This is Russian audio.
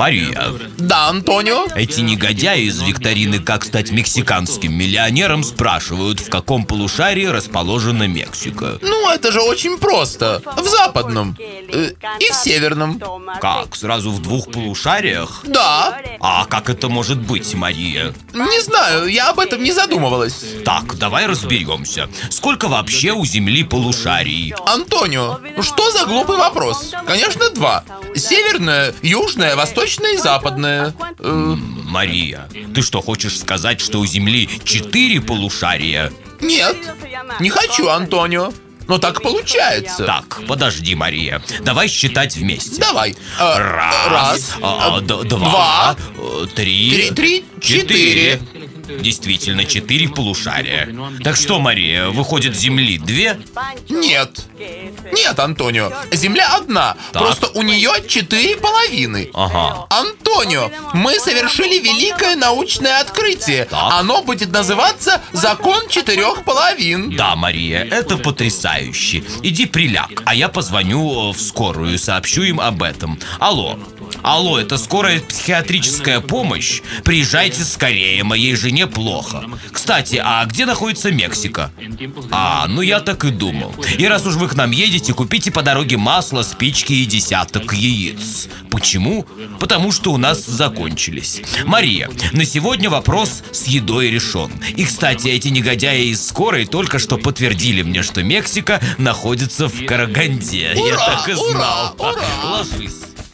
Мария, Да, Антонио? эти негодяи из викторины «Как стать мексиканским миллионером» спрашивают, в каком полушарии расположена Мексика. Ну, это же очень просто. В западном. э, и в северном. Как, сразу в двух полушариях? Да. А как это может быть, Мария? Не знаю, я об этом не задумывалась. Так, давай разберемся. Сколько вообще у Земли полушарий? Антонио, что за глупый вопрос? Конечно, два. Северное, южное, восточное и западное. Э, Мария, ты что, хочешь сказать, что у Земли четыре полушария? нет, не хочу, Антонио. Но так получается. Так, подожди, Мария. Давай считать вместе. Давай. Э, Раз, раз, а, два, два, три, три, три, четыре. Действительно, четыре полушария. Так что, Мария, выходит Земли две? Нет. Нет, Антонио. Земля одна. Так. Просто у нее четыре половины. Ага. Антонио, мы совершили великое научное открытие. Так. Оно будет называться «Закон четырех половин». Да, Мария, это потрясающе. Иди приляг, а я позвоню э, в скорую сообщу им об этом. Алло. Алло, это скорая психиатрическая помощь? Приезжайте скорее, моей жене плохо. Кстати, а где находится Мексика? А, ну я так и думал. И раз уж вы к нам едете, купите по дороге масло, спички и десяток яиц. Почему? Потому что у нас закончились. Мария, на сегодня вопрос с едой решен. И, кстати, эти негодяи из скорой только что подтвердили мне, что Мексика находится в Караганде. Я Ура, так и ура, знал. ура. Ложись.